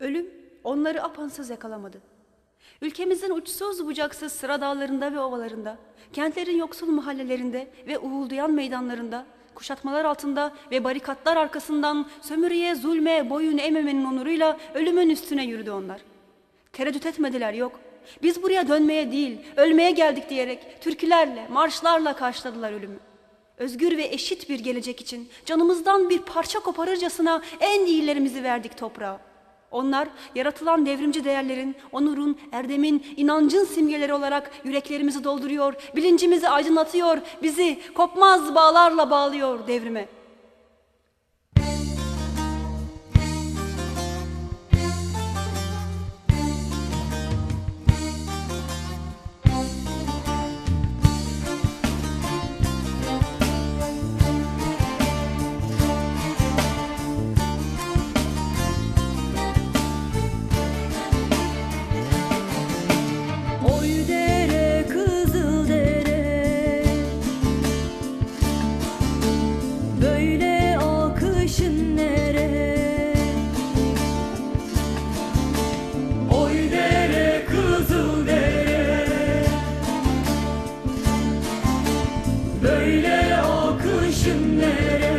Ölüm onları apansız yakalamadı. Ülkemizin uçsuz bucaksız sıra dağlarında ve ovalarında, kentlerin yoksul mahallelerinde ve uğulduyan meydanlarında, kuşatmalar altında ve barikatlar arkasından sömürüye, zulme, boyun eğmemenin onuruyla ölümün üstüne yürüdü onlar. Tereddüt etmediler yok. Biz buraya dönmeye değil, ölmeye geldik diyerek türkülerle, marşlarla karşıladılar ölümü. Özgür ve eşit bir gelecek için canımızdan bir parça koparırcasına en iyilerimizi verdik toprağa. Onlar yaratılan devrimci değerlerin, onurun, erdemin, inancın simgeleri olarak yüreklerimizi dolduruyor, bilincimizi aydınlatıyor, bizi kopmaz bağlarla bağlıyor devrime. günlere.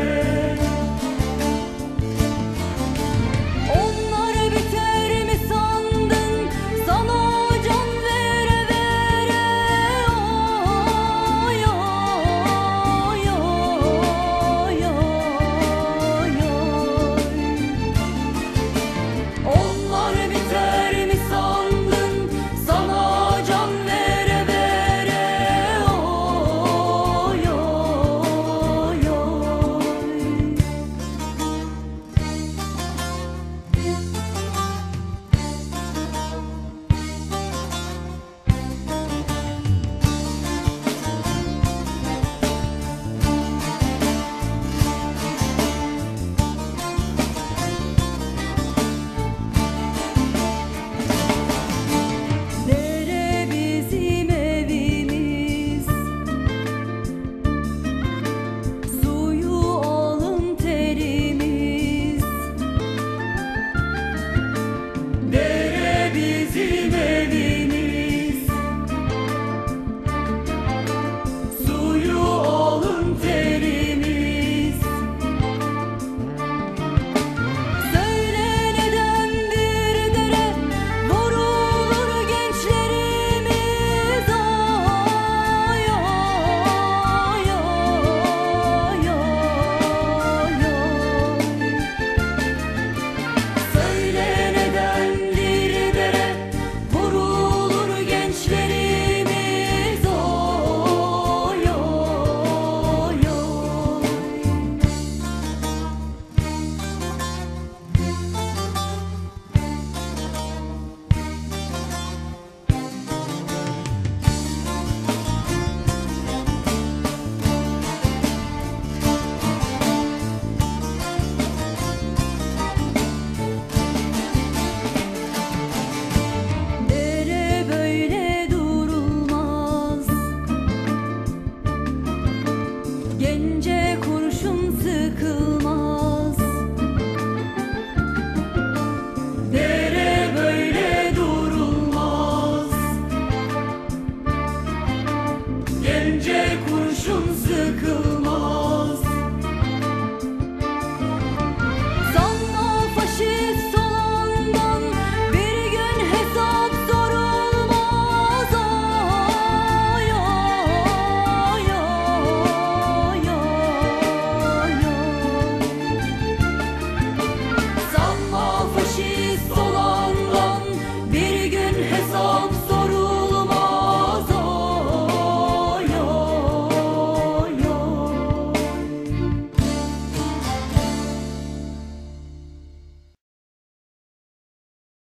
Kurşun sıkıldı.